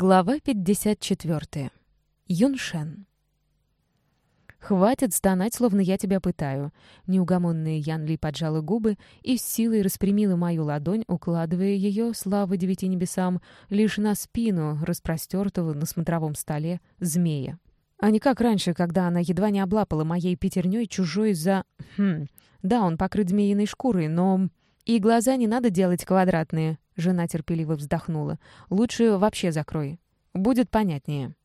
Глава 54. Юншен. «Хватит стонать, словно я тебя пытаю». Неугомонная Ян Ли поджала губы и с силой распрямила мою ладонь, укладывая ее, слава девяти небесам, лишь на спину распростертого на смотровом столе змея. А не как раньше, когда она едва не облапала моей пятерней чужой за... Хм... Да, он покрыт змеиной шкурой, но... И глаза не надо делать квадратные. Жена терпеливо вздохнула. «Лучше вообще закрой. Будет понятнее».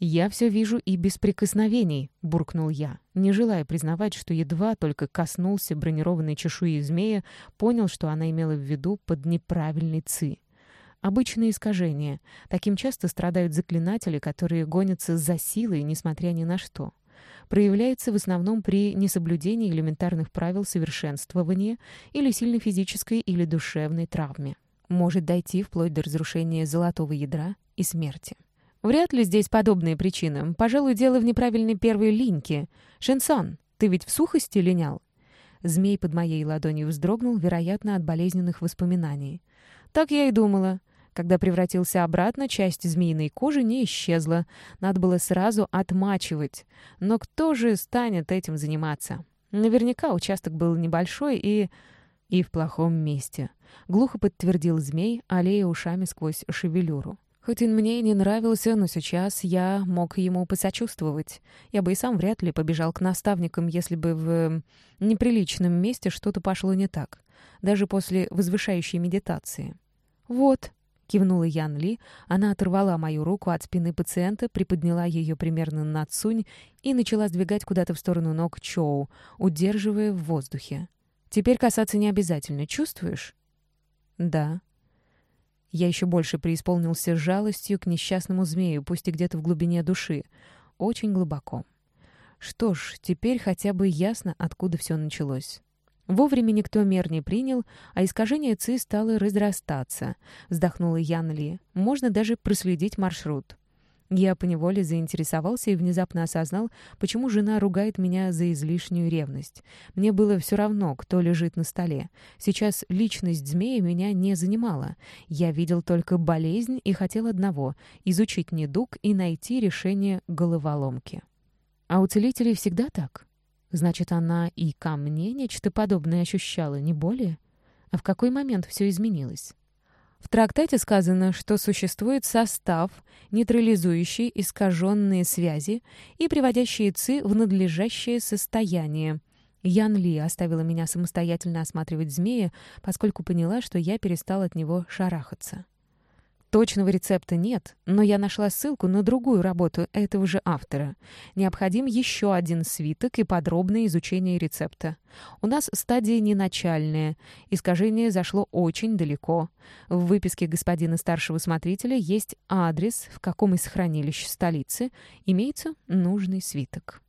«Я все вижу и без прикосновений», — буркнул я, не желая признавать, что едва только коснулся бронированной чешуи змея, понял, что она имела в виду под неправильный ци. Обычное искажение. Таким часто страдают заклинатели, которые гонятся за силой, несмотря ни на что. Проявляется в основном при несоблюдении элементарных правил совершенствования или сильной физической или душевной травме может дойти вплоть до разрушения золотого ядра и смерти. Вряд ли здесь подобные причины. Пожалуй, дело в неправильной первой линьке. Шенсон, ты ведь в сухости линял? Змей под моей ладонью вздрогнул, вероятно, от болезненных воспоминаний. Так я и думала. Когда превратился обратно, часть змеиной кожи не исчезла. Надо было сразу отмачивать. Но кто же станет этим заниматься? Наверняка участок был небольшой и... и в плохом месте. Глухо подтвердил змей, аллея ушами сквозь шевелюру. Хоть он мне и не нравился, но сейчас я мог ему посочувствовать. Я бы и сам вряд ли побежал к наставникам, если бы в неприличном месте что-то пошло не так. Даже после возвышающей медитации. «Вот», — кивнула Ян Ли, она оторвала мою руку от спины пациента, приподняла ее примерно на цунь и начала сдвигать куда-то в сторону ног Чоу, удерживая в воздухе. «Теперь касаться не обязательно, чувствуешь?» «Да». Я еще больше преисполнился жалостью к несчастному змею, пусть и где-то в глубине души. Очень глубоко. Что ж, теперь хотя бы ясно, откуда все началось. Вовремя никто мер не принял, а искажение ЦИ стало разрастаться, вздохнула Ян Ли. Можно даже проследить маршрут. Я поневоле заинтересовался и внезапно осознал, почему жена ругает меня за излишнюю ревность. Мне было все равно, кто лежит на столе. Сейчас личность змея меня не занимала. Я видел только болезнь и хотел одного — изучить недуг и найти решение головоломки. А у целителей всегда так? Значит, она и ко мне нечто подобное ощущала, не более? А в какой момент все изменилось? В трактате сказано, что существует состав, нейтрализующий искаженные связи и приводящий ЦИ в надлежащее состояние. Ян Ли оставила меня самостоятельно осматривать змея, поскольку поняла, что я перестал от него шарахаться. Точного рецепта нет, но я нашла ссылку на другую работу этого же автора. Необходим еще один свиток и подробное изучение рецепта. У нас стадия не начальная. Искажение зашло очень далеко. В выписке господина старшего смотрителя есть адрес, в каком из хранилищ столицы имеется нужный свиток.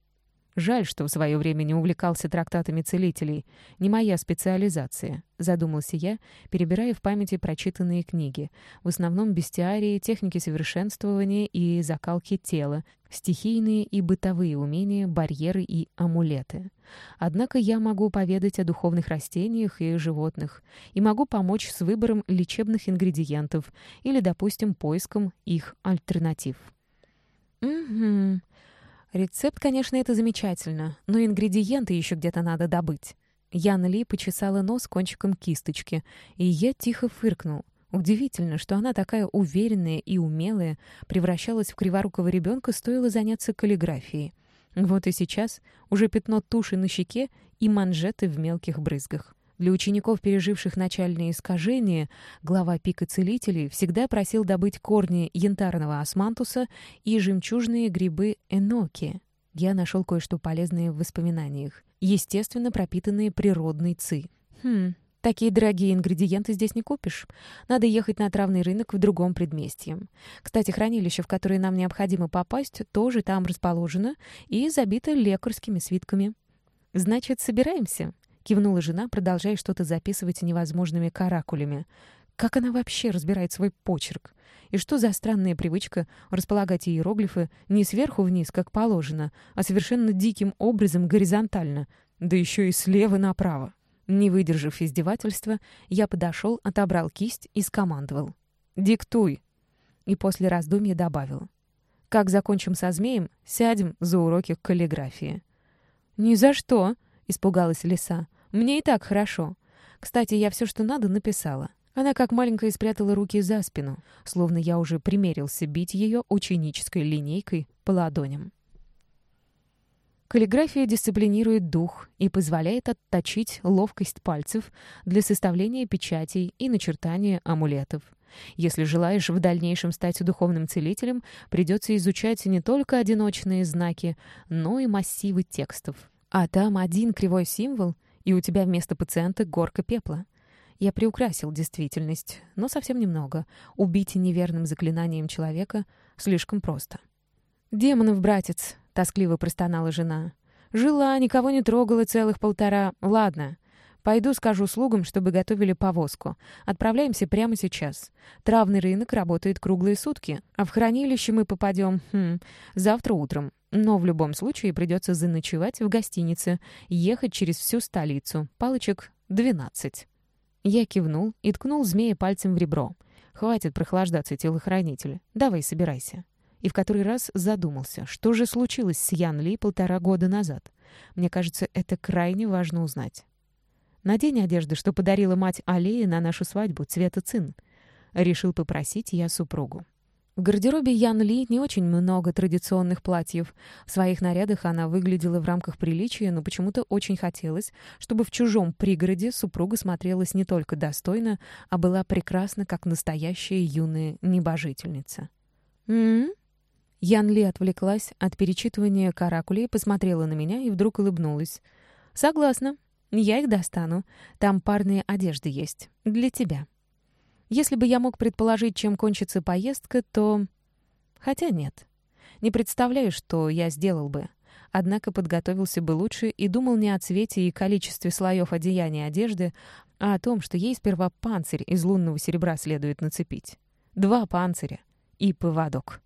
Жаль, что в свое время не увлекался трактатами целителей. Не моя специализация, задумался я, перебирая в памяти прочитанные книги. В основном бестиарии, техники совершенствования и закалки тела, стихийные и бытовые умения, барьеры и амулеты. Однако я могу поведать о духовных растениях и животных, и могу помочь с выбором лечебных ингредиентов или, допустим, поиском их альтернатив. «Угу», Рецепт, конечно, это замечательно, но ингредиенты еще где-то надо добыть. Яна Ли почесала нос кончиком кисточки, и я тихо фыркнул. Удивительно, что она такая уверенная и умелая, превращалась в криворукого ребенка, стоило заняться каллиграфией. Вот и сейчас уже пятно туши на щеке и манжеты в мелких брызгах. Для учеников, переживших начальные искажения, глава пика целителей всегда просил добыть корни янтарного османтуса и жемчужные грибы эноки. Я нашел кое-что полезное в воспоминаниях, естественно, пропитанные природной ци. Хм, Такие дорогие ингредиенты здесь не купишь. Надо ехать на травный рынок в другом предместье. Кстати, хранилище, в которое нам необходимо попасть, тоже там расположено и забито лекарскими свитками. Значит, собираемся? — кивнула жена, продолжая что-то записывать невозможными каракулями. «Как она вообще разбирает свой почерк? И что за странная привычка располагать иероглифы не сверху вниз, как положено, а совершенно диким образом горизонтально, да еще и слева направо?» Не выдержав издевательства, я подошел, отобрал кисть и скомандовал. «Диктуй!» и после раздумья добавил. «Как закончим со змеем, сядем за уроки каллиграфии». «Ни за что!» — испугалась лиса. «Мне и так хорошо. Кстати, я все, что надо, написала». Она как маленькая спрятала руки за спину, словно я уже примерился бить ее ученической линейкой по ладоням. Каллиграфия дисциплинирует дух и позволяет отточить ловкость пальцев для составления печатей и начертания амулетов. Если желаешь в дальнейшем стать духовным целителем, придется изучать не только одиночные знаки, но и массивы текстов. А там один кривой символ, и у тебя вместо пациента горка пепла. Я приукрасил действительность, но совсем немного. Убить неверным заклинанием человека слишком просто. «Демонов, братец!» — тоскливо простонала жена. «Жила, никого не трогала целых полтора... Ладно, пойду скажу слугам, чтобы готовили повозку. Отправляемся прямо сейчас. Травный рынок работает круглые сутки, а в хранилище мы попадем... Хм, завтра утром. Но в любом случае придется заночевать в гостинице, ехать через всю столицу. Палочек двенадцать». Я кивнул и ткнул змея пальцем в ребро. «Хватит прохлаждаться, телохранитель. Давай, собирайся». И в который раз задумался, что же случилось с Ян Ли полтора года назад. Мне кажется, это крайне важно узнать. «Надень одежды, что подарила мать Алии на нашу свадьбу, цвета цин». Решил попросить я супругу. В гардеробе Ян Ли не очень много традиционных платьев. В своих нарядах она выглядела в рамках приличия, но почему-то очень хотелось, чтобы в чужом пригороде супруга смотрелась не только достойно, а была прекрасна, как настоящая юная небожительница. «М-м-м?» Ян Ли отвлеклась от перечитывания каракулей, посмотрела на меня и вдруг улыбнулась. «Согласна. Я их достану. Там парные одежды есть. Для тебя». Если бы я мог предположить, чем кончится поездка, то... Хотя нет. Не представляю, что я сделал бы. Однако подготовился бы лучше и думал не о цвете и количестве слоев одеяния одежды, а о том, что ей сперва панцирь из лунного серебра следует нацепить. Два панциря и поводок.